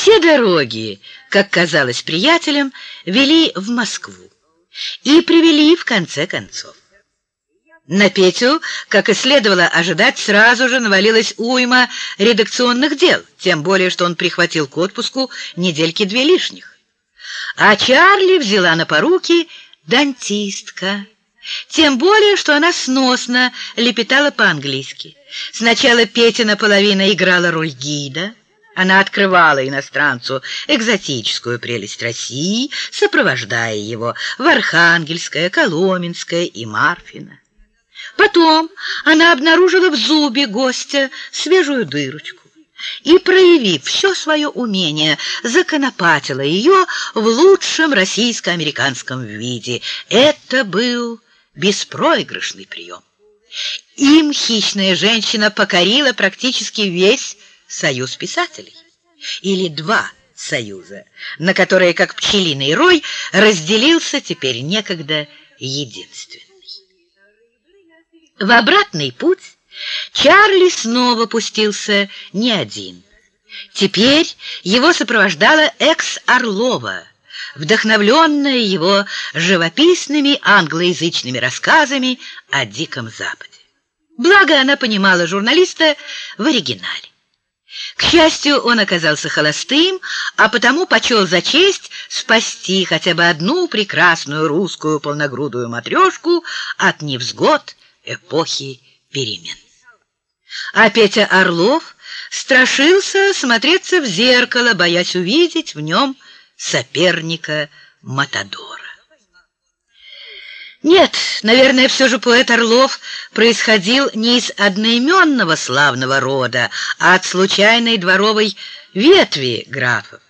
Все дороги, как казалось приятелям, вели в Москву и привели в конце концов. На Петю, как и следовало ожидать, сразу же навалилась уйма редакционных дел, тем более, что он прихватил к отпуску недельки две лишних. А Чарли взяла на поруки дантистка, тем более, что она сносно лепетала по-английски. Сначала Петя наполовину играла роль гида, она открывала иностранцу экзотическую прелесть России, сопровождая его в Архангельское, Коломенское и Марфино. Потом она обнаружила в зубе гостя свежую дырочку и, проявив все свое умение, законопатила ее в лучшем российско-американском виде. Это был беспроигрышный прием. Им хищная женщина покорила практически весь союз писателей. Или два союза, на которые, как пчелиный рой, разделился теперь некогда единственный. В обратный путь Чарли снова пустился не один. Теперь его сопровождала экс-Орлова, вдохновленная его живописными англоязычными рассказами о Диком Западе. Благо она понимала журналиста в оригинале. К счастью, он оказался холостым, а потому почел за честь спасти хотя бы одну прекрасную русскую полногрудую матрешку от невзгод эпохи перемен. А Петя Орлов страшился смотреться в зеркало, боясь увидеть в нем соперника Матадора. Нет, наверное, все же поэт Орлов происходил не из одноименного славного рода, а от случайной дворовой ветви графов.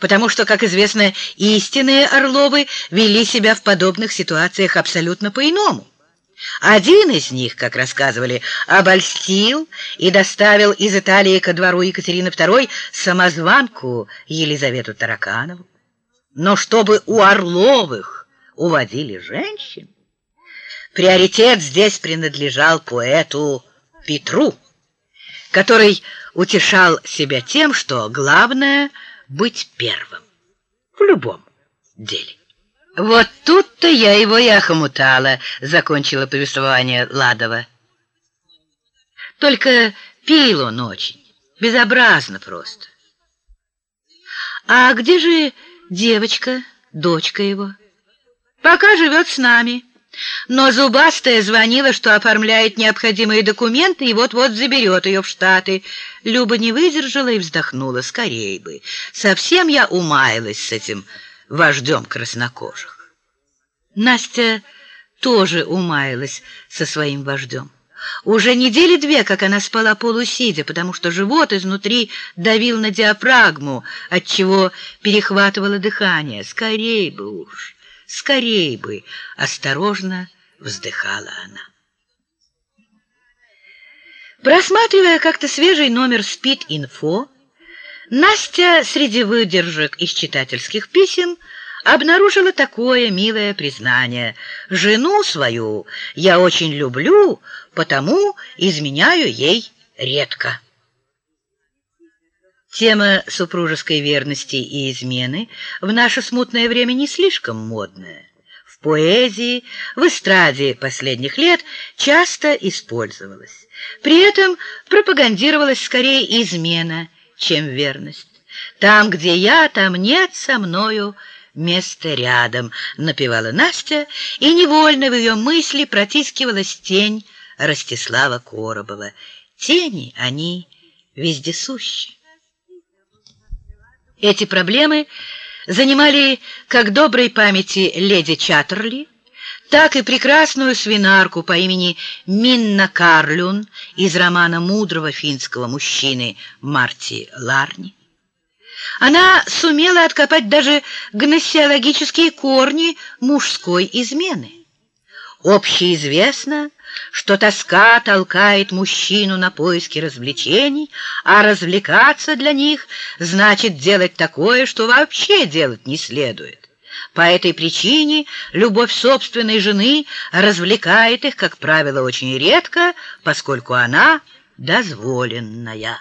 Потому что, как известно, истинные Орловы вели себя в подобных ситуациях абсолютно по-иному. Один из них, как рассказывали, обольстил и доставил из Италии ко двору Екатерины II самозванку Елизавету Тараканову. Но чтобы у Орловых уводили женщин. Приоритет здесь принадлежал поэту Петру, который утешал себя тем, что главное — быть первым в любом деле. «Вот тут-то я его и охомутала», — закончила повествование Ладова. «Только пил он очень, безобразно просто». «А где же девочка, дочка его?» Пока живет с нами. Но Зубастая звонила, что оформляет необходимые документы и вот-вот заберет ее в Штаты. Люба не выдержала и вздохнула. Скорей бы. Совсем я умаялась с этим вождем краснокожих. Настя тоже умаялась со своим вождем. Уже недели две, как она спала полусидя, потому что живот изнутри давил на диафрагму, отчего перехватывало дыхание. Скорей бы уж! Скорей бы, осторожно вздыхала она. Просматривая как-то свежий номер «Спид-инфо», Настя среди выдержек из читательских писем обнаружила такое милое признание. «Жену свою я очень люблю, потому изменяю ей редко». Тема супружеской верности и измены в наше смутное время не слишком модная. В поэзии, в эстраде последних лет часто использовалась. При этом пропагандировалась скорее измена, чем верность. «Там, где я, там нет со мною места рядом», — напевала Настя, и невольно в ее мысли протискивалась тень Ростислава Коробова. Тени, они вездесущи. Эти проблемы занимали как доброй памяти леди Чаттерли, так и прекрасную свинарку по имени Минна Карлюн из романа мудрого финского мужчины Марти Ларни. Она сумела откопать даже гносеологические корни мужской измены. Общеизвестно, что тоска толкает мужчину на поиски развлечений, а развлекаться для них значит делать такое, что вообще делать не следует. По этой причине любовь собственной жены развлекает их, как правило, очень редко, поскольку она дозволенная.